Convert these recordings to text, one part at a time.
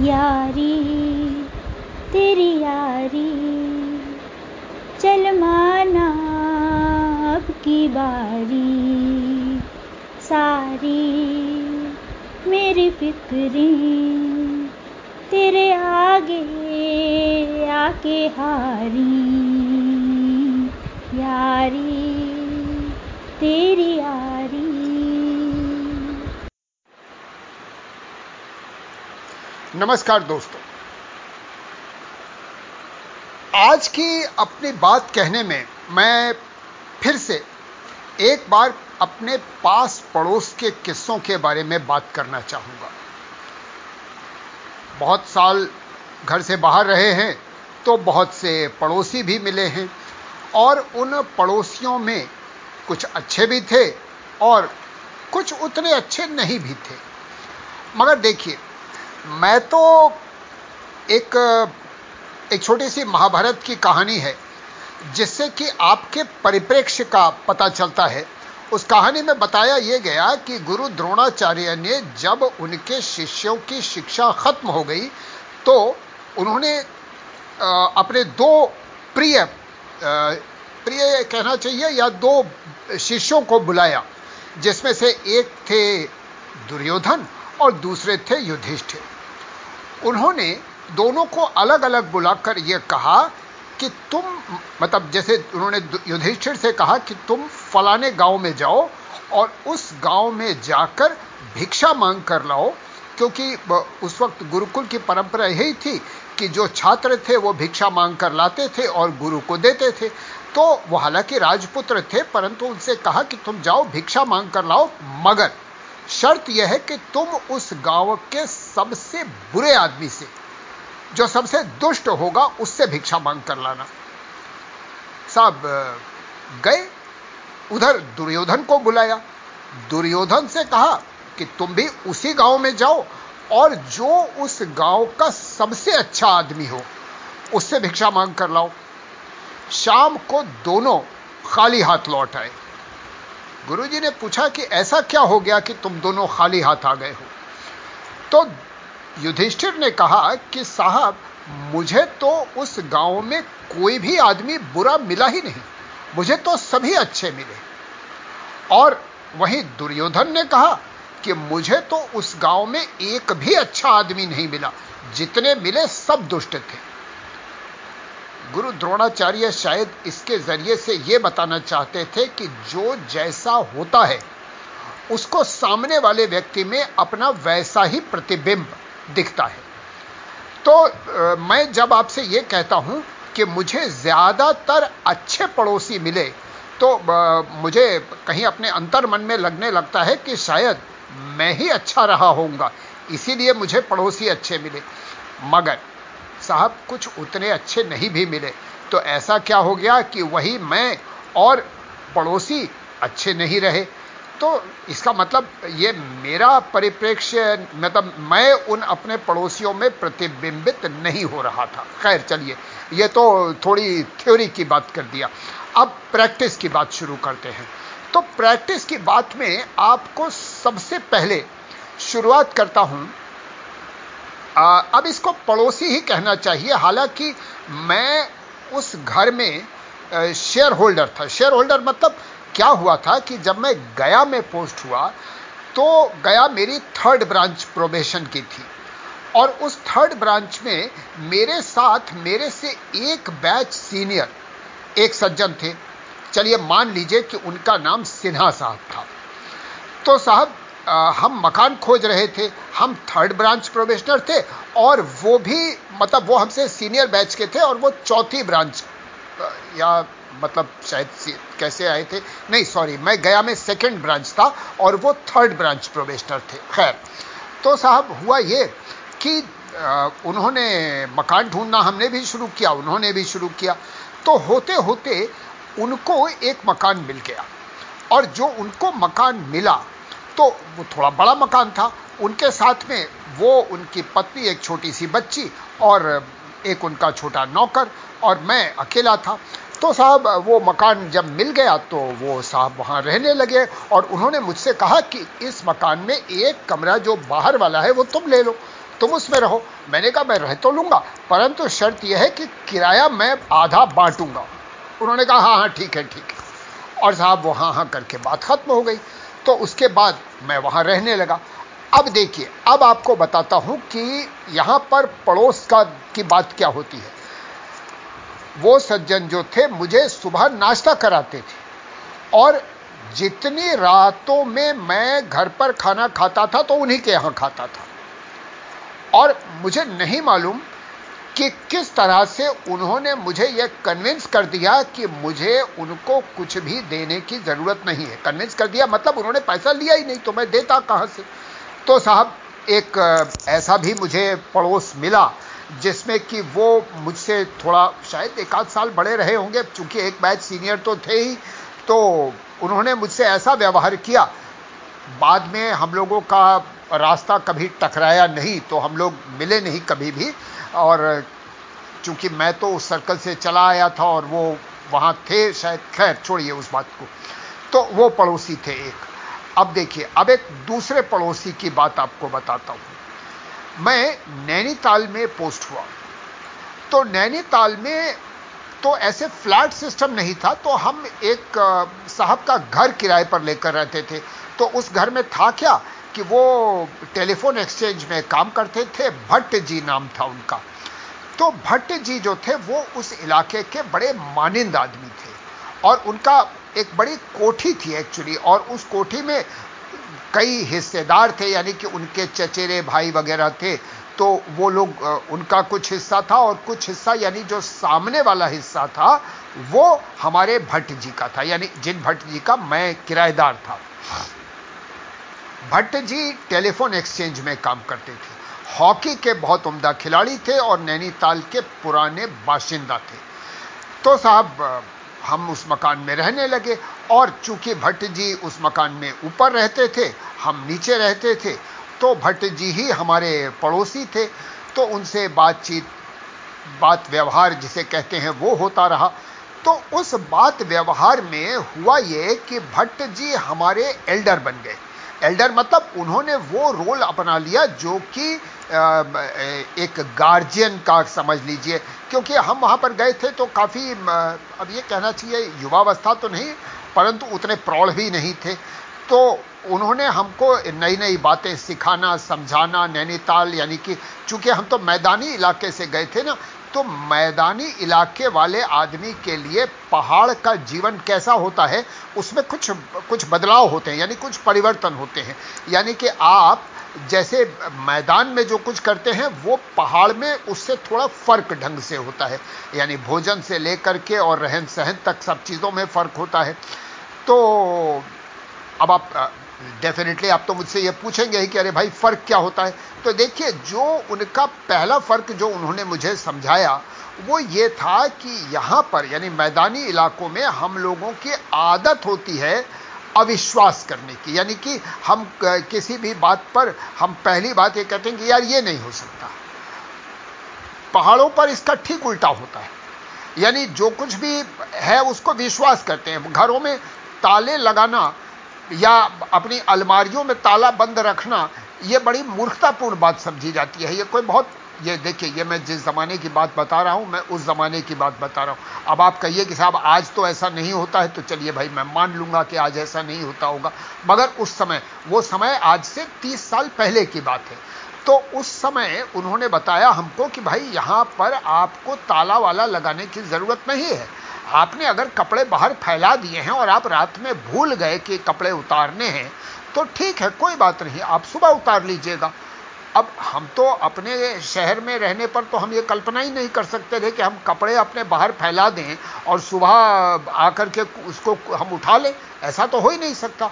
यारी तेरी यारी, चल माना अब की बारी। सारी मेरी फिक्रें तेरे आगे आके हारी। यारी, तेरी यारी। नमस्कार दोस्तों। आज की अपनी बात कहने में मैं फिर से एक बार अपने पास पड़ोस के किस्सों के बारे में बात करना चाहूँगा। बहुत साल घर से बाहर रहे हैं तो बहुत से पड़ोसी भी मिले हैं और उन पड़ोसियों में कुछ अच्छे भी थे और कुछ उतने अच्छे नहीं भी थे। मगर देखिए मैं तो एक एक छोटी सी महाभारत की कहानी है, जिससे कि आपके परिप्रेक्ष्य का पता चलता है। उस कहानी में बताया यह गया कि गुरु द्रोणाचार्य ने जब उनके शिष्यों की शिक्षा खत्म हो गई तो उन्होंने अपने दो प्रिय प्रिय कहना चाहिए या दो शिष्यों को बुलाया, जिसमें से एक थे दुर्योधन और दूसरे थे युधिष्ठिर। उन्होंने दोनों को अलग अलग बुलाकर यह कहा कि तुम मतलब जैसे उन्होंने युधिष्ठिर से कहा कि तुम फलाने गाँव में जाओ और उस गाँव में जाकर भिक्षा मांग कर लाओ, क्योंकि उस वक्त गुरुकुल की परंपरा यही थी कि जो छात्र थे वो भिक्षा मांग कर लाते थे और गुरु को देते थे। तो वो हालाँकि राजपुत्र थे, परंतु उनसे कहा कि तुम जाओ, भिक्षा मांग कर लाओ, मगर शर्त यह है कि तुम उस गाँव के सबसे बुरे आदमी से, जो सबसे दुष्ट होगा, उससे भिक्षा मांग कर लाना। साहब, गए, उधर दुर्योधन को बुलाया। दुर्योधन से कहा कि तुम भी उसी गाँव में जाओ और जो उस गाँव का सबसे अच्छा आदमी हो, उससे भिक्षा मांग कर लाओ। शाम को दोनों खाली हाथ लौट आए। गुरुजी ने पूछा कि ऐसा क्या हो गया कि तुम दोनों खाली हाथ आ गए हो? तो युधिष्ठिर ने कहा कि साहब, मुझे तो उस गाँव में कोई भी आदमी बुरा मिला ही नहीं। मुझे तो सभी अच्छे मिले। और वहीं दुर्योधन ने कहा कि मुझे तो उस गाँव में एक भी अच्छा आदमी नहीं मिला। जितने मिले सब दुष्ट थे। गुरु द्रोणाचार्य शायद इसके ज़रिए से यह बताना चाहते थे कि जो जैसा होता है उसको सामने वाले व्यक्ति में अपना वैसा ही प्रतिबिंब दिखता है। तो आ, मैं जब आपसे यह कहता हूँ कि मुझे ज़्यादातर अच्छे पड़ोसी मिले तो आ, मुझे कहीं अपने अंतर मन में लगने लगता है कि शायद मैं ही अच्छा रहा होऊँगा इसीलिए मुझे पड़ोसी अच्छे मिले। मगर साहब कुछ उतने अच्छे नहीं भी मिले। तो ऐसा क्या हो गया कि वही मैं और पड़ोसी अच्छे नहीं रहे? तो इसका मतलब ये मेरा परिप्रेक्ष्य मतलब मैं उन अपने पड़ोसियों में प्रतिबिंबित नहीं हो रहा था। खैर, चलिए, ये तो थोड़ी थ्योरी की बात कर दिया। अब प्रैक्टिस की बात शुरू करते हैं। तो प्रैक्टिस की बात में आपको सबसे पहले शुरुआत करता हूँ आ, अब इसको पड़ोसी ही कहना चाहिए। हालाँकि मैं उस घर में शेयर होल्डर था। शेयर होल्डर मतलब क्या हुआ था कि जब मैं गया में पोस्ट हुआ तो गया मेरी थर्ड ब्रांच प्रोबेशन की थी। और उस थर्ड ब्रांच में मेरे साथ मेरे से एक बैच सीनियर एक सज्जन थे। चलिए मान लीजिए कि उनका नाम सिन्हा साहब था। तो साहब हम मकान खोज रहे थे हम थर्ड ब्रांच प्रोबेशनर थे और वो भी मतलब वो हमसे सीनियर बैच के थे और वो चौथी ब्रांच या मतलब शायद कैसे आए थे? नहीं सॉरी मैं गया में सेकंड ब्रांच था और वो थर्ड ब्रांच प्रोबेशनर थे। खैर तो साहब हुआ ये कि आ, उन्होंने मकान ढूंढना हमने भी शुरू किया उन्होंने भी शुरू किया। तो होते होते उनको एक मकान मिल गया और जो उनको मकान मिला तो वो थोड़ा बड़ा मकान था। उनके साथ में वो, उनकी पत्नी, एक छोटी सी बच्ची और एक उनका छोटा नौकर और मैं अकेला था। तो साहब, वो मकान जब मिल गया तो वो साहब वहाँ रहने लगे और उन्होंने मुझसे कहा कि इस मकान में एक कमरा जो बाहर वाला है वो तुम ले लो, तुम उसमें रहो। मैंने कहा, मैं रह तो लूँगा, परंतु शर्त यह है कि किराया मैं आधा बांटूँगा। उन्होंने कहा हाँ हाँ ठीक है ठीक है। और साहब वो हाँ हाँ करके बात खत्म हो गई। तो उसके बाद मैं वहाँ रहने लगा। अब देखिए, अब आपको बताता हूँ कि यहाँ पर पड़ोस का, की बात क्या होती है। वो सज्जन जो थे, मुझे सुबह नाश्ता कराते थे। और जितनी रातों में मैं घर पर खाना खाता था तो उन्हीं के यहाँ खाता था। और मुझे नहीं मालूम कि किस तरह से उन्होंने मुझे यह कन्विंस कर दिया कि मुझे उनको कुछ भी देने की ज़रूरत नहीं है। कन्विंस कर दिया मतलब उन्होंने पैसा लिया ही नहीं तो मैं देता कहाँ से? तो साहब, एक ऐसा भी मुझे पड़ोस मिला जिसमें कि वो मुझसे थोड़ा, शायद एक आध साल बड़े रहे होंगे, चूँकि एक बैच सीनियर तो थे ही तो उन्होंने मुझसे ऐसा व्यवहार किया। बाद में हम लोगों का रास्ता कभी टकराया नहीं तो हम लोग मिले नहीं कभी भी। और चूँकि मैं तो उस सर्कल से चला आया था और वो वहाँ थे, शायद, खैर, छोड़िए उस बात को। तो वो पड़ोसी थे एक। अब देखिए, अब एक दूसरे पड़ोसी की बात आपको बताता हूँ। मैं नैनीताल में पोस्ट हुआ। तो नैनीताल में तो ऐसे फ्लैट सिस्टम नहीं था तो हम एक साहब का घर किराए पर लेकर रहते थे। तो उस घर में था क्या? कि वो टेलीफोन एक्सचेंज में काम करते थे, भट्ट जी नाम था उनका। तो भट्ट जी जो थे, वो उस इलाके के बड़े मानिंद आदमी थे। और उनका एक बड़ी कोठी थी एक्चुअली और उस कोठी में कई हिस्सेदार थे, यानी कि उनके चचेरे भाई वगैरह थे। तो वो लोग उनका कुछ हिस्सा था, और कुछ हिस्सा यानी जो सामने वाला हिस्सा था, वो हमारे भट्ट जी का था। यानी जिन भट्ट जी का मैं किराएदार था। भट्ट जी टेलीफोन एक्सचेंज में काम करते थे। हॉकी के बहुत उम्दा खिलाड़ी थे और नैनीताल के पुराने बाशिंदा थे। तो साहब, हम उस मकान में रहने लगे और चूँकि भट्ट जी उस मकान में ऊपर रहते थे, हम नीचे रहते थे तो भट्ट जी ही हमारे पड़ोसी थे। तो उनसे बातचीत, बात व्यवहार जिसे कहते हैं, वो होता रहा। तो उस बात व्यवहार में हुआ ये कि भट्ट जी हमारे एल्डर बन गए। एल्डर मतलब उन्होंने वो रोल अपना लिया जो कि एक गार्जियन का समझ लीजिए। क्योंकि हम वहाँ पर गए थे तो काफ़ी अब ये कहना चाहिए, युवावस्था तो नहीं, परंतु उतने प्रौढ़ भी नहीं थे। तो उन्होंने हमको नई नई बातें सिखाना, समझाना, नैनीताल, यानी कि चूँकि हम तो मैदानी इलाके से गए थे ना तो मैदानी इलाके वाले आदमी के लिए पहाड़ का जीवन कैसा होता है, उसमें कुछ कुछ बदलाव होते हैं, यानी कुछ परिवर्तन होते हैं। यानी कि आप जैसे मैदान में जो कुछ करते हैं, वो पहाड़ में उससे थोड़ा फ़र्क ढंग से होता है। यानी भोजन से लेकर के और रहन सहन तक सब चीज़ों में फ़र्क होता है। तो अब आप डेफिनेटली आप तो मुझसे ये पूछेंगे ही कि अरे भाई, फ़र्क क्या होता है? तो देखिए, जो उनका पहला फ़र्क जो उन्होंने मुझे समझाया, वो ये था कि यहाँ पर, यानी मैदानी इलाकों में हम लोगों की आदत होती है अविश्वास करने की। यानी कि हम किसी भी बात पर हम पहली बात ये कहते हैं कि यार, ये नहीं हो सकता। पहाड़ों पर इसका ठीक उल्टा होता है। यानी जो कुछ भी है, उसको विश्वास करते हैं। घरों में ताले लगाना या अपनी अलमारियों में ताला बंद रखना यह बड़ी मूर्खतापूर्ण बात समझी जाती है। ये कोई बहुत, ये देखिए, ये मैं जिस जमाने की बात बता रहा हूँ, मैं उस जमाने की बात बता रहा हूँ। अब आप कहिए कि साहब, आज तो ऐसा नहीं होता है तो चलिए भाई, मैं मान लूँगा कि आज ऐसा नहीं होता होगा। मगर उस समय, वो समय आज से 30 साल पहले की बात है। तो उस समय उन्होंने बताया हमको कि भाई, यहाँ पर आपको ताला वाला लगाने की ज़रूरत नहीं है। आपने अगर कपड़े बाहर फैला दिए हैं और आप रात में भूल गए कि कपड़े उतारने हैं तो ठीक है, कोई बात नहीं, आप सुबह उतार लीजिएगा। अब हम तो अपने शहर में रहने पर तो हम ये कल्पना ही नहीं कर सकते थे कि हम कपड़े अपने बाहर फैला दें और सुबह आकर के उसको हम उठा लें, ऐसा तो हो ही नहीं सकता।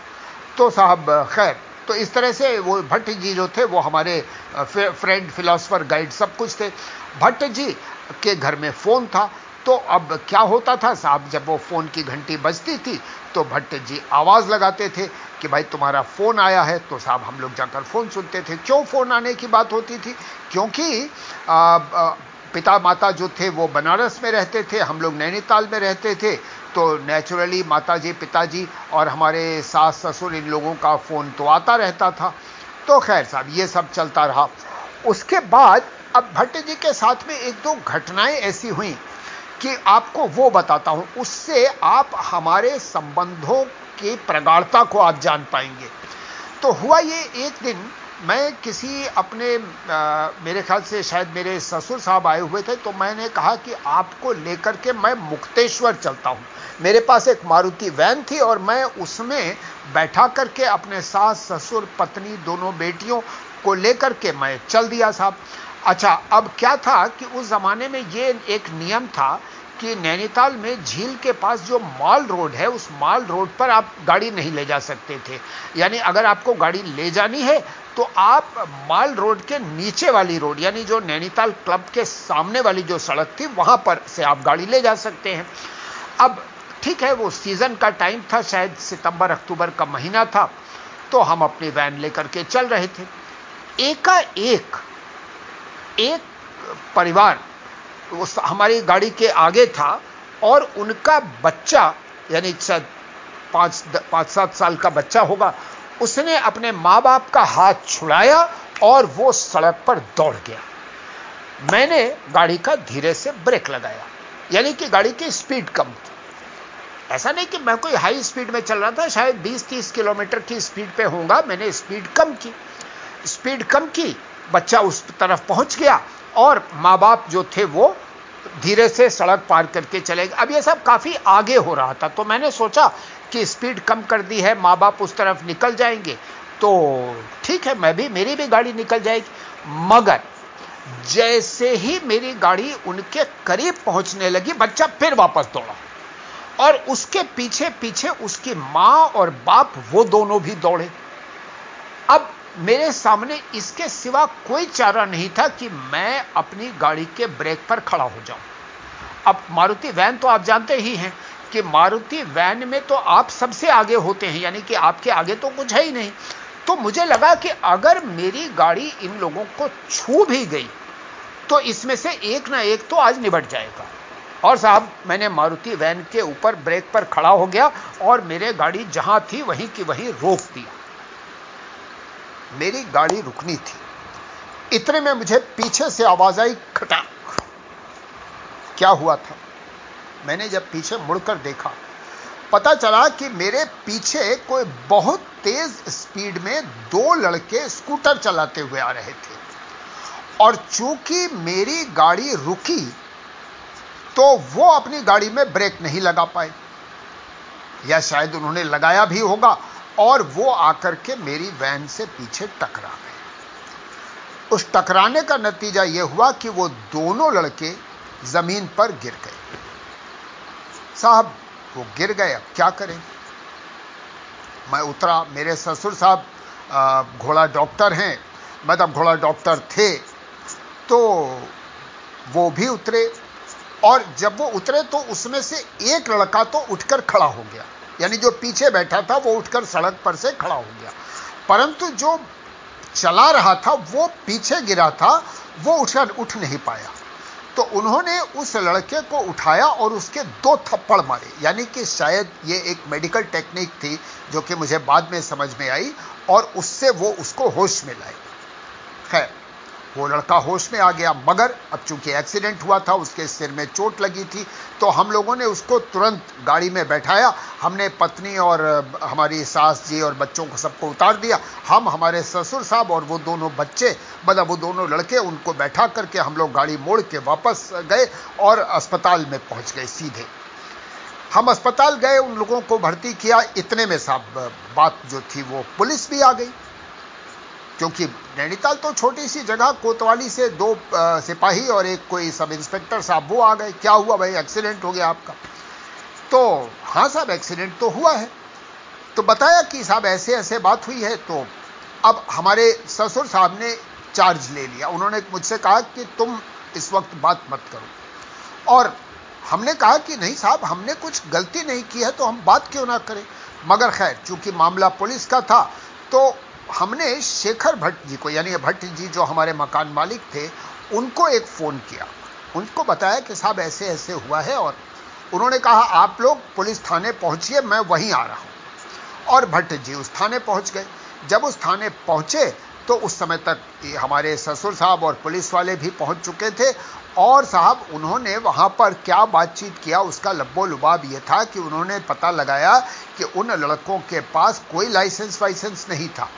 तो साहब, खैर तो इस तरह से वो भट्ट जी जो थे, वो हमारे फ्रेंड फिलोसफर गाइड सब कुछ थे। भट्ट जी के घर में फ़ोन था तो अब क्या होता था साहब जब वो फ़ोन की घंटी बजती थी तो भट्ट जी आवाज़ लगाते थे कि भाई तुम्हारा फ़ोन आया है तो साहब हम लोग जाकर फ़ोन सुनते थे। क्यों फ़ोन आने की बात होती थी? क्योंकि आ, आ, पिता माता जो थे वो बनारस में रहते थे हम लोग नैनीताल में रहते थे तो नेचुरली माता जी पिताजी और हमारे सास ससुर इन लोगों का फ़ोन तो आता रहता था। तो खैर साहब ये सब चलता रहा। उसके बाद अब भट्ट जी के साथ में एक दो घटनाएँ ऐसी हुई। कि आपको वो बताता हूँ उससे आप हमारे संबंधों की प्रगाढ़ता को आप जान पाएँगे। तो हुआ ये एक दिन मैं किसी अपने आ, मेरे ख्याल से शायद मेरे ससुर साहब आए हुए थे तो मैंने कहा कि आपको लेकर के मैं मुक्तेश्वर चलता हूँ। मेरे पास एक मारुति वैन थी और मैं उसमें बैठा करके अपने सास ससुर पत्नी दोनों बेटियों को लेकर के मैं चल दिया साहब। अच्छा अब क्या था कि उस जमाने में ये एक नियम था कि नैनीताल में झील के पास जो माल रोड है, उस माल रोड पर आप गाड़ी नहीं ले जा सकते थे। यानी अगर आपको गाड़ी ले जानी है तो आप माल रोड के नीचे वाली रोड, यानी जो नैनीताल क्लब के सामने वाली जो सड़क थी, वहाँ पर से आप गाड़ी ले जा सकते हैं। अब ठीक है, वो सीज़न का टाइम था, शायद सितंबर, अक्टूबर का महीना था तो हम अपनी वैन लेकर के चल रहे थे। एकाएक एक परिवार, उस हमारी गाड़ी के आगे था और उनका बच्चा, यानी पाँच पाँच सात साल का बच्चा होगा, उसने अपने माँ बाप का हाथ छुड़ाया और वो सड़क पर दौड़ गया। मैंने गाड़ी का धीरे से ब्रेक लगाया, यानी कि गाड़ी की स्पीड कम थी। ऐसा नहीं कि मैं कोई हाई स्पीड में चल रहा था, शायद 20-30 किलोमीटर की स्पीड पे होगा मैंने स्पीड कम की। स्पीड कम की बच्चा उस तरफ़ पहुँच गया और माँ बाप जो थे वो धीरे से सड़क पार करके चले गए। अब ये सब काफ़ी आगे हो रहा था तो मैंने सोचा कि स्पीड कम कर दी है माँ बाप उस तरफ़ निकल जाएँगे तो ठीक है, मैं भी, मेरी भी गाड़ी निकल जाएगी। मगर जैसे ही मेरी गाड़ी उनके करीब पहुँचने लगी, बच्चा फिर वापस दौड़ा और उसके पीछे पीछे उसकी माँ और बाप वो दोनों भी दौड़े। अब मेरे सामने इसके सिवा कोई चारा नहीं था कि मैं अपनी गाड़ी के ब्रेक पर खड़ा हो जाऊँ। अब मारुति वैन तो आप जानते ही हैं कि मारुति वैन में तो आप सबसे आगे होते हैं, यानी कि आपके आगे तो कुछ है ही नहीं। तो मुझे लगा कि अगर मेरी गाड़ी इन लोगों को छू भी गई तो इसमें से एक ना एक तो आज निबट जाएगा। और साहब, मैंने मारुति वैन के ऊपर ब्रेक पर खड़ा हो गया और मेरे गाड़ी जहाँ थी वहीं की वहीं रोक दिया। मेरी गाड़ी रुकनी थी। इतने में मुझे पीछे से आवाज़ आई खटाक क्या हुआ था? मैंने जब पीछे मुड़कर देखा, पता चला कि मेरे पीछे कोई बहुत तेज स्पीड में दो लड़के स्कूटर चलाते हुए आ रहे थे। और चूँकि मेरी गाड़ी रुकी तो वो अपनी गाड़ी में ब्रेक नहीं लगा पाए। या शायद उन्होंने लगाया भी होगा और वो आकर के मेरी वैन से पीछे टकरा गए। उस टकराने का नतीजा यह हुआ कि वो दोनों लड़के ज़मीन पर गिर गए। साहब, वो गिर गए, अब क्या करें? मैं उतरा, मेरे ससुर साहब घोड़ा डॉक्टर हैं मतलब घोड़ा डॉक्टर थे तो वो भी उतरे, और जब वो उतरे तो उसमें से एक लड़का तो उठकर खड़ा हो गया। यानी जो पीछे बैठा था, वो उठकर सड़क पर से खड़ा हो गया। परंतु जो चला रहा था, वो पीछे गिरा था, वो उठकर उठ नहीं पाया। तो उन्होंने उस लड़के को उठाया और उसके दो थप्पड़ मारे। यानी कि शायद ये एक मेडिकल टेक्निक थी, जो कि मुझे बाद में समझ में आई, और उससे वो उसको होश में लाए। खैर वो लड़का होश में आ गया, मगर अब चूँकि एक्सीडेंट हुआ था, उसके सिर में चोट लगी थी तो हम लोगों ने उसको तुरंत गाड़ी में बैठाया। हमने पत्नी और हमारी सास जी और बच्चों को सबको उतार दिया। हम, हमारे ससुर साहब और वो दोनों बच्चे मतलब वो दोनों लड़के, उनको बैठा करके हम लोग गाड़ी मोड़ के वापस गए और अस्पताल में पहुँच गए सीधे। हम अस्पताल गए, उन लोगों को भर्ती किया। इतने में साहब बात जो थी वो पुलिस भी आ गई। क्योंकि नैनीताल तो छोटी सी जगह कोतवाली से दो आ, सिपाही और एक कोई सब इंस्पेक्टर साहब वो आ गए। क्या हुआ भाई? एक्सीडेंट हो गया आपका। तो हाँ साहब एक्सीडेंट तो हुआ है। तो बताया कि साहब ऐसे ऐसे बात हुई है तो अब हमारे ससुर साहब ने चार्ज ले लिया। उन्होंने मुझसे कहा कि तुम इस वक्त बात मत करो। और हमने कहा कि नहीं साहब हमने कुछ गलती नहीं की है तो हम बात क्यों ना करें? मगर खैर चूँकि मामला पुलिस का था तो हमने शेखर भट्ट जी को, यानी भट्ट जी जो हमारे मकान मालिक थे, उनको एक फ़ोन किया। उनको बताया कि साहब ऐसे ऐसे हुआ है और उन्होंने कहा, आप लोग पुलिस थाने पहुंचिए, मैं वहीं आ रहा हूँ। और भट्ट जी उस थाने पहुँच गए। जब उस थाने पहुँचे तो उस समय तक हमारे ससुर साहब और पुलिस वाले भी पहुँच चुके थे और साहब, उन्होंने वहाँ पर क्या बातचीत किया, उसका लब्बो लुबाब यह था कि उन्होंने पता लगाया कि उन लड़कों के पास कोई लाइसेंस वाइसेंस नहीं था।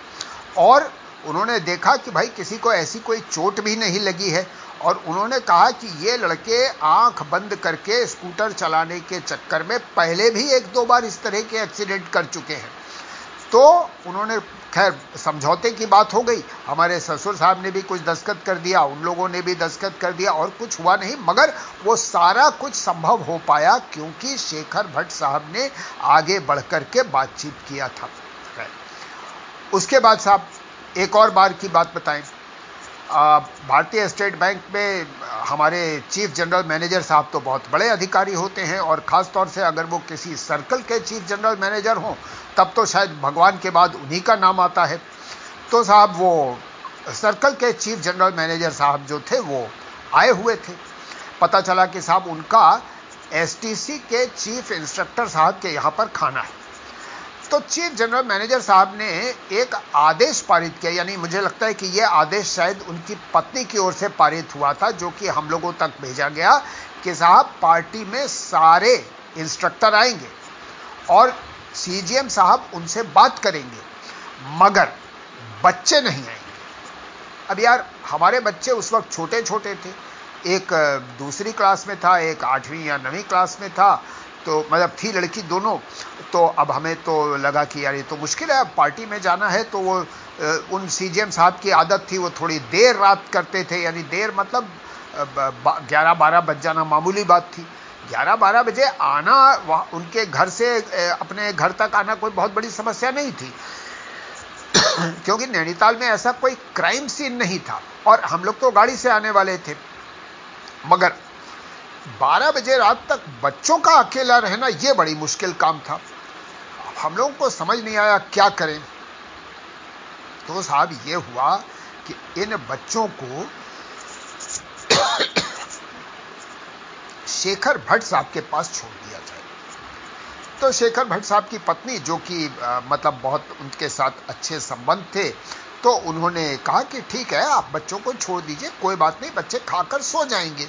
और उन्होंने देखा कि भाई किसी को ऐसी कोई चोट भी नहीं लगी है और उन्होंने कहा कि ये लड़के आँख बंद करके स्कूटर चलाने के चक्कर में पहले भी एक दो बार इस तरह के एक्सीडेंट कर चुके हैं। तो उन्होंने खैर समझौते की बात हो गई। हमारे ससुर साहब ने भी कुछ दस्खत कर दिया, उन लोगों ने भी दस्खत कर दिया और कुछ हुआ नहीं, मगर वो सारा कुछ संभव हो पाया क्योंकि शेखर भट्ट साहब ने आगे बढ़कर के बातचीत किया था। उसके बाद साहब, एक और बार की बात बताएँ। भारतीय स्टेट बैंक में, हमारे चीफ जनरल मैनेजर साहब तो बहुत बड़े अधिकारी होते हैं और खास तौर से अगर वो किसी सर्कल के चीफ जनरल मैनेजर हों, तब तो शायद भगवान के बाद उन्हीं का नाम आता है। तो साहब, वो सर्कल के चीफ जनरल मैनेजर साहब जो थे, वो आए हुए थे। पता चला कि साहब, उनका एसटीसी के चीफ इंस्ट्रक्टर साहब के यहाँ पर खाना है। तो चीफ जनरल मैनेजर साहब ने एक आदेश पारित किया, यानी मुझे लगता है कि यह आदेश शायद उनकी पत्नी की ओर से पारित हुआ था, जो कि हम लोगों तक भेजा गया कि साहब पार्टी में सारे इंस्ट्रक्टर आएँगे और सीजीएम साहब उनसे बात करेंगे, मगर बच्चे नहीं आएँगे। अब यार, हमारे बच्चे उस वक्त छोटे छोटे थे। एक दूसरी क्लास में था, एक आठवीं या नवीं क्लास में था तो मतलब थी लड़की दोनों तो अब हमें तो लगा कि यार ये तो मुश्किल है, अब पार्टी में जाना है तो वो उन सीजीएम साहब की आदत थी, वो थोड़ी देर रात करते थे, यानी देर मतलब ग्यारह बारह बज जाना मामूली बात थी। ग्यारह बारह बजे आना उनके घर से अपने घर तक आना कोई बहुत बड़ी समस्या नहीं थी। क्योंकि नैनीताल में ऐसा कोई क्राइम सीन नहीं था, और हम लोग तो गाड़ी से आने वाले थे। मगर 12 बजे रात तक बच्चों का अकेला रहना यह बड़ी मुश्किल काम था। हम लोगों को समझ नहीं आया क्या करें। तो साहब यह हुआ कि इन बच्चों को शेखर भट्ट साहब के पास छोड़ दिया जाए। तो शेखर भट्ट साहब की पत्नी, जो कि मतलब बहुत उनके साथ अच्छे संबंध थे तो उन्होंने कहा कि ठीक है, आप बच्चों को छोड़ दीजिए, कोई बात नहीं, बच्चे खाकर सो जाएँगे।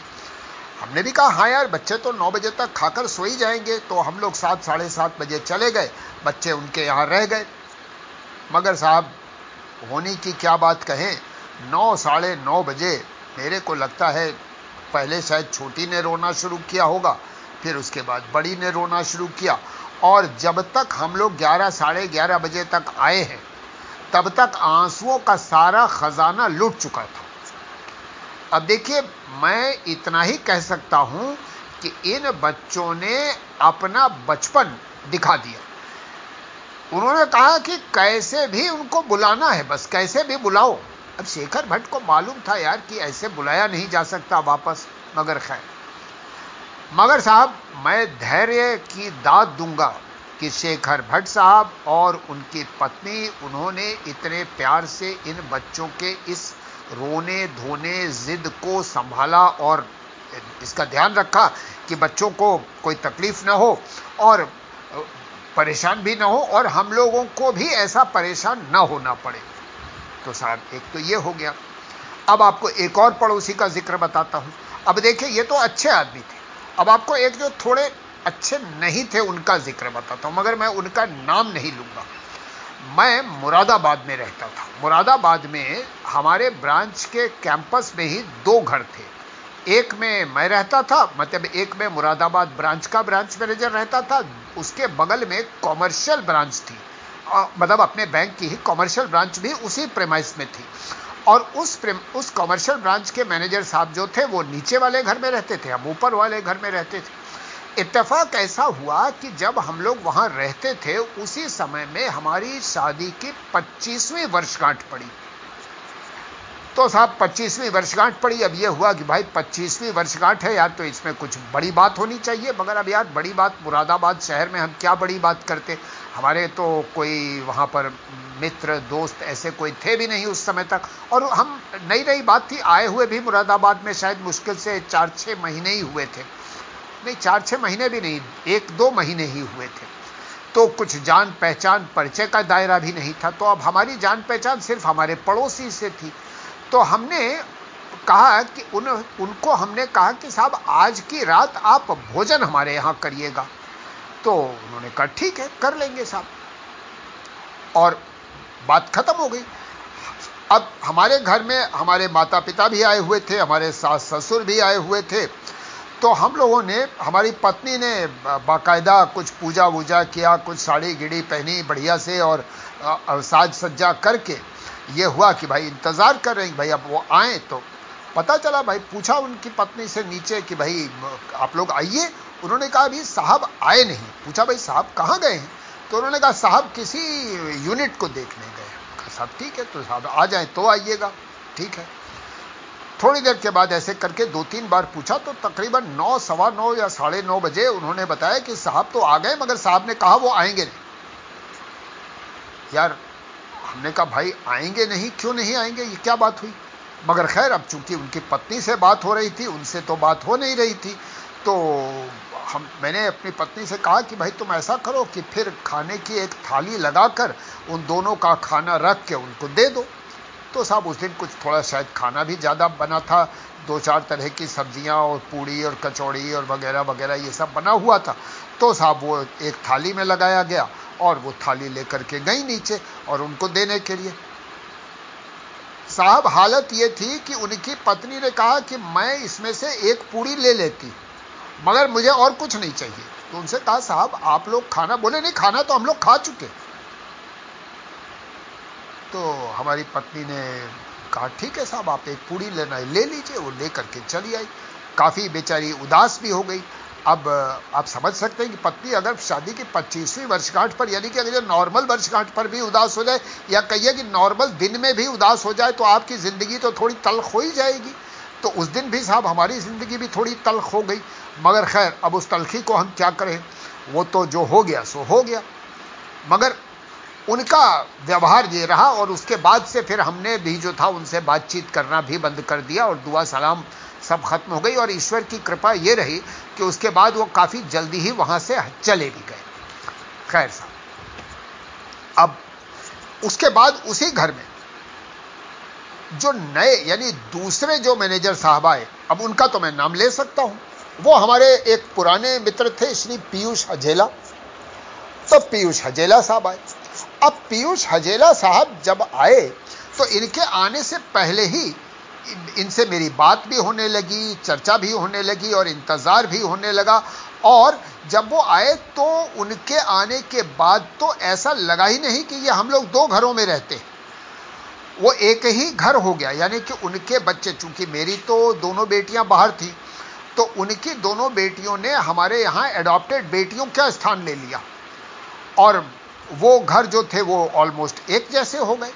हमने भी कहा हाँ यार, बच्चे तो नौ बजे तक खाकर सो ही जाएँगे। तो हम लोग सात, साढ़े सात बजे चले गए। बच्चे उनके यहाँ रह गए। मगर साहब, होने की क्या बात कहें? नौ, साढ़े नौ बजे मेरे को लगता है पहले शायद छोटी ने रोना शुरू किया होगा, फिर उसके बाद बड़ी ने रोना शुरू किया। और जब तक हम लोग ग्यारह, साढ़े ग्यारह बजे तक आए हैं, तब तक आंसुओं का सारा खजाना लुट चुका था। अब देखिए, मैं इतना ही कह सकता हूँ कि इन बच्चों ने अपना बचपन दिखा दिया। उन्होंने कहा कि कैसे भी उनको बुलाना है, बस कैसे भी बुलाओ। अब शेखर भट्ट को मालूम था यार कि ऐसे बुलाया नहीं जा सकता वापस, मगर खैर। मगर साहब, मैं धैर्य की दाद दूँगा कि शेखर भट्ट साहब और उनकी पत्नी, उन्होंने इतने प्यार से इन बच्चों के इस रोने धोने, जिद को संभाला और इसका ध्यान रखा कि बच्चों को कोई तकलीफ़ ना हो और परेशान भी ना हो और हम लोगों को भी ऐसा परेशान ना होना पड़े। तो साहब, एक तो ये हो गया। अब आपको एक और पड़ोसी का ज़िक्र बताता हूँ। अब देखिए, ये तो अच्छे आदमी थे। अब आपको एक जो थोड़े अच्छे नहीं थे, उनका ज़िक्र बताता हूँ, मगर मैं उनका नाम नहीं लूँगा। मैं मुरादाबाद में रहता था। मुरादाबाद में हमारे ब्रांच के कैंपस में ही दो घर थे। एक में मैं रहता था मतलब एक में मुरादाबाद ब्रांच का ब्रांच मैनेजर रहता था, उसके बगल में कॉमर्शियल ब्रांच थी। मतलब अपने बैंक की ही कॉमर्शियल ब्रांच भी उसी प्रेमाइस में थी। और उस उस कॉमर्शियल ब्रांच के मैनेजर साहब जो थे, वो नीचे वाले घर में रहते थे, हम ऊपर वाले घर में रहते थे। इत्तेफाक ऐसा हुआ कि जब हम लोग वहाँ रहते थे, उसी समय में हमारी शादी की 25वीं वर्षगांठ पड़ी। तो साहब 25वीं वर्षगांठ पड़ी। अब यह हुआ कि भाई 25वीं वर्षगांठ है यार तो इसमें कुछ बड़ी बात होनी चाहिए। मगर अब यार, बड़ी बात, मुरादाबाद शहर में हम क्या बड़ी बात करते? हमारे तो कोई वहाँ पर मित्र, दोस्त ऐसे कोई थे भी नहीं उस समय तक। और हम नई नई बात थी, आए हुए भी मुरादाबाद में शायद मुश्किल से चार छह महीने ही हुए थे। नहीं, चार छह महीने भी नहीं, एक दो महीने ही हुए थे। तो कुछ जान पहचान परिचय का दायरा भी नहीं था। तो अब हमारी जान पहचान सिर्फ़ हमारे पड़ोसी से थी। तो हमने कहा कि उन, उनको हमने कहा कि साहब, आज की रात आप भोजन हमारे यहाँ करिएगा। तो उन्होंने कहा, ठीक है, कर लेंगे साहब। और बात खत्म हो गई। अब हमारे घर में हमारे माता पिता भी आए हुए थे, हमारे सास ससुर भी आए हुए थे। तो हम लोगों ने, हमारी पत्नी ने बाकायदा कुछ पूजा वूजा किया, कुछ साड़ी गिड़ी पहनी बढ़िया से और साज सज्जा करके ये हुआ कि भाई इंतज़ार कर रहे हैं भाई अब वो आए तो पता चला भाई, पूछा उनकी पत्नी से नीचे कि भाई आप लोग आइए। उन्होंने कहा, अभी साहब आए नहीं। पूछा, भाई साहब कहाँ गए हैं? तो उन्होंने कहा, साहब किसी यूनिट को देखने गए साहब ठीक है तो साहब आ जाए तो आइएगा। ठीक है। थोड़ी देर के बाद ऐसे करके दो तीन बार पूछा तो तकरीबन नौ, सवा नौ या साढ़े नौ बजे उन्होंने बताया कि साहब तो आ गए, मगर साहब ने कहा वो आएँगे नहीं। यार, हमने कहा, भाई, आएँगे नहीं? क्यों नहीं आएँगे? ये क्या बात हुई? मगर खैर, अब चूँकि उनकी पत्नी से बात हो रही थी, उनसे तो बात हो नहीं रही थी तो हम, मैंने अपनी पत्नी से कहा कि, भाई, तुम ऐसा करो कि फिर खाने की एक थाली लगाकर उन दोनों का खाना रख के उनको दे दो। तो साहब उस दिन कुछ थोड़ा शायद खाना भी ज़्यादा बना था। दो चार तरह की सब्ज़ियाँ और पूड़ी और कचौड़ी और वगैरह वगैरह ये सब बना हुआ था। तो साहब वो एक थाली में लगाया गया और वो थाली लेकर के गई नीचे और उनको देने के लिए। साहब हालत ये थी कि उनकी पत्नी ने कहा कि मैं इसमें से एक पूड़ी ले लेती, मगर मुझे और कुछ नहीं चाहिए। तो उनसे कहा, साहब आप लोग खाना, बोले, नहीं, खाना तो हम लोग खा चुके तो हमारी पत्नी ने कहा, ठीक है साहब, आप एक पूड़ी लेना है ले लीजिए। वो ले करके चली आई। काफ़ी बेचारी उदास भी हो गई। अब आप समझ सकते हैं कि पत्नी अगर शादी की 25वीं वर्षगांठ पर, यानी कि अगर नॉर्मल वर्षगांठ पर भी उदास हो जाए, या कहिए कि नॉर्मल दिन में भी उदास हो जाए तो आपकी ज़िंदगी तो थोड़ी तलख हो ही जाएगी। तो उस दिन भी साहब, हमारी ज़िंदगी भी थोड़ी तलख हो गई। मगर खैर, अब उस तलखी को हम क्या करें? वो तो जो हो गया, सो हो गया। मगर उनका व्यवहार ये रहा और उसके बाद से फिर हमने भी जो था उनसे बातचीत करना भी बंद कर दिया और दुआ सलाम सब खत्म हो गई और ईश्वर की कृपा ये रही कि उसके बाद वो काफ़ी जल्दी ही वहाँ से चले भी गए। खैर साहब, अब उसके बाद उसी घर में जो नए यानी दूसरे जो मैनेजर साहब आए, अब उनका तो मैं नाम ले सकता हूँ। वो हमारे एक पुराने मित्र थे, श्री पीयूष हजेला। तो पीयूष हजेला साहब आए। अब पीयूष हजेला साहब जब आए तो इनके आने से पहले ही इनसे मेरी बात भी होने लगी, चर्चा भी होने लगी और इंतज़ार भी होने लगा। और जब वो आए तो उनके आने के बाद तो ऐसा लगा ही नहीं कि ये हम लोग दो घरों में रहते वो एक ही घर हो गया, यानी कि उनके बच्चे, चूँकि मेरी तो दोनों बेटियाँ बाहर थी तो उनकी दोनों बेटियों ने हमारे यहाँ एडॉप्टेड बेटियों का स्थान ले लिया। और वो घर जो थे वो ऑलमोस्ट एक जैसे हो गए।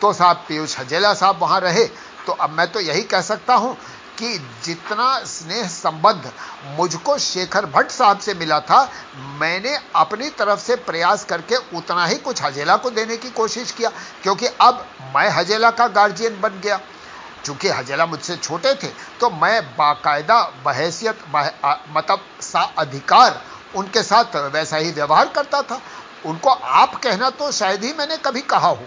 तो साहब पीयूष हजेला साहब वहाँ रहे तो अब मैं तो यही कह सकता हूँ कि जितना स्नेह संबंध मुझको शेखर भट्ट साहब से मिला था, मैंने अपनी तरफ़ से प्रयास करके उतना ही कुछ हजेला को देने की कोशिश किया, क्योंकि अब मैं हजेला का गार्जियन बन गया। चूँकि हजेला मुझसे छोटे थे तो मैं बाकायदा बहैसियत मतलब सा अधिकार उनके साथ वैसा ही व्यवहार करता था। उनको आप कहना तो शायद ही मैंने कभी कहा हो।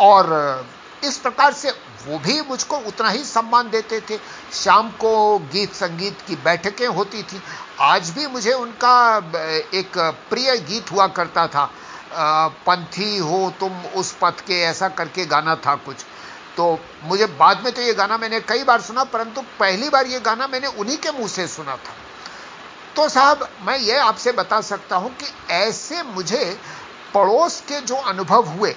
और इस प्रकार से वो भी मुझको उतना ही सम्मान देते थे। शाम को गीत संगीत की बैठकें होती थी। आज भी मुझे उनका एक प्रिय गीत हुआ करता था। पंथी हो तुम उस पथ के, ऐसा करके गाना था कुछ। तो मुझे बाद में तो ये गाना मैंने कई बार सुना, परंतु पहली बार ये गाना मैंने उन्हीं के मुँह से सुना था। तो साहब, मैं ये आपसे बता सकता हूँ कि ऐसे मुझे पड़ोस के जो अनुभव हुए,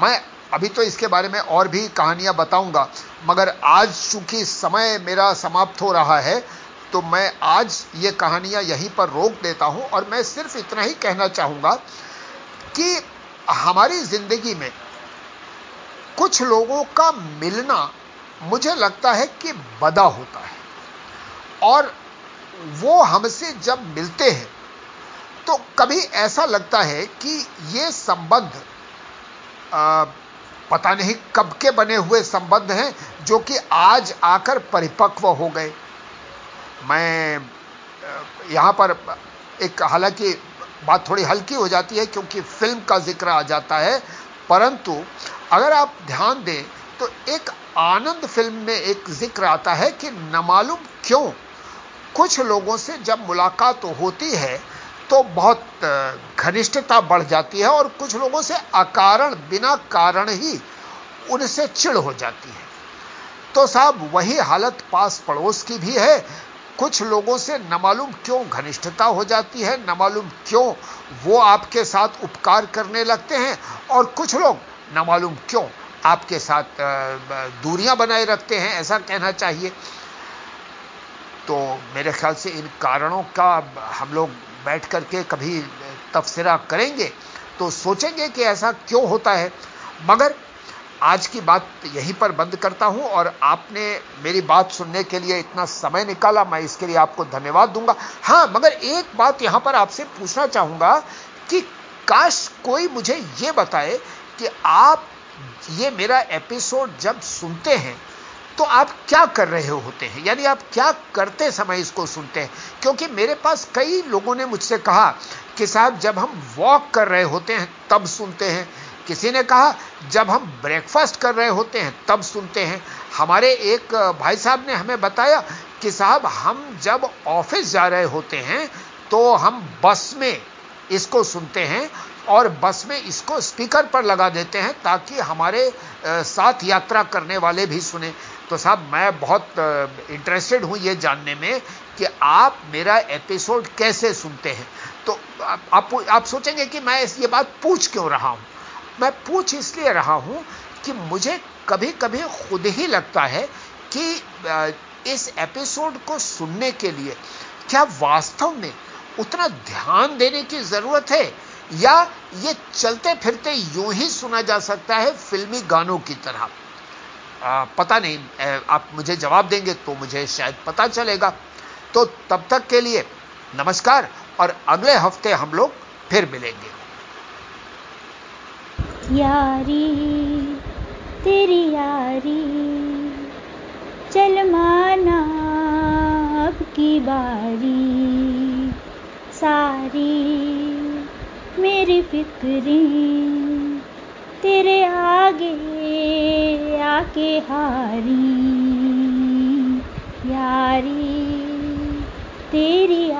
मैं अभी तो इसके बारे में और भी कहानियाँ बताऊँगा, मगर आज चूँकि समय मेरा समाप्त हो रहा है तो मैं आज ये कहानियाँ यहीं पर रोक देता हूँ और मैं सिर्फ़ इतना ही कहना चाहूँगा कि हमारी ज़िंदगी में कुछ लोगों का मिलना मुझे लगता है कि बदा होता है। और वो हमसे जब मिलते हैं तो कभी ऐसा लगता है कि ये संबंध पता नहीं कब के बने हुए संबंध हैं, जो कि आज आकर परिपक्व हो गए। मैं यहाँ पर एक हालाँकि बात थोड़ी हल्की हो जाती है, क्योंकि फ़िल्म का ज़िक्र आ जाता है, परंतु अगर आप ध्यान दें तो एक आनंद फ़िल्म में एक ज़िक्र आता है कि नमालूम क्यों कुछ लोगों से जब मुलाकात होती है तो बहुत घनिष्ठता बढ़ जाती है और कुछ लोगों से अकारण बिना कारण ही उनसे चिड़ हो जाती है। तो साहब, वही हालत पास पड़ोस की भी है। कुछ लोगों से न मालूम क्यों घनिष्ठता हो जाती है, न मालूम क्यों वो आपके साथ उपकार करने लगते हैं और कुछ लोग न मालूम क्यों आपके साथ दूरियाँ बनाए रखते हैं, ऐसा कहना चाहिए। तो मेरे ख्याल से इन कारणों का हम लोग बैठ करके कभी तफसरा करेंगे तो सोचेंगे कि ऐसा क्यों होता है। मगर आज की बात यहीं पर बंद करता हूँ और आपने मेरी बात सुनने के लिए इतना समय निकाला, मैं इसके लिए आपको धन्यवाद दूँगा। हाँ, मगर एक बात यहाँ पर आपसे पूछना चाहूँगा कि काश कोई मुझे यह बताए कि आप ये मेरा एपिसोड जब सुनते हैं तो आप क्या कर रहे होते हैं? यानी आप क्या करते समय इसको सुनते हैं? क्योंकि मेरे पास कई लोगों ने मुझसे कहा कि साहब, जब हम वॉक कर रहे होते हैं, तब सुनते हैं। किसी ने कहा, जब हम ब्रेकफास्ट कर रहे होते हैं, तब सुनते हैं। हमारे एक भाई साहब ने हमें बताया कि साहब, हम जब ऑफ़िस जा रहे होते हैं तो हम बस में इसको सुनते हैं और बस में इसको स्पीकर पर लगा देते हैं ताकि हमारे साथ यात्रा करने वाले भी सुने। तो साहब, मैं बहुत इंटरेस्टेड हूँ ये जानने में कि आप मेरा एपिसोड कैसे सुनते हैं। तो आप आप सोचेंगे कि मैं ये बात पूछ क्यों रहा हूँ? मैं पूछ इसलिए रहा हूँ कि मुझे कभी कभी खुद ही लगता है कि इस एपिसोड को सुनने के लिए क्या वास्तव में उतना ध्यान देने की ज़रूरत है? या ये चलते फिरते यूँ ही सुना जा सकता है फिल्मी गानों की तरह? पता नहीं आप मुझे जवाब देंगे तो मुझे शायद पता चलेगा। तो तब तक के लिए नमस्कार और अगले हफ़्ते हम लोग फिर मिलेंगे। यारी, तेरी यारी, चल माना अब की बारी। सारी मेरी फिक्रें तेरे आगे आके हारी यारी तेरी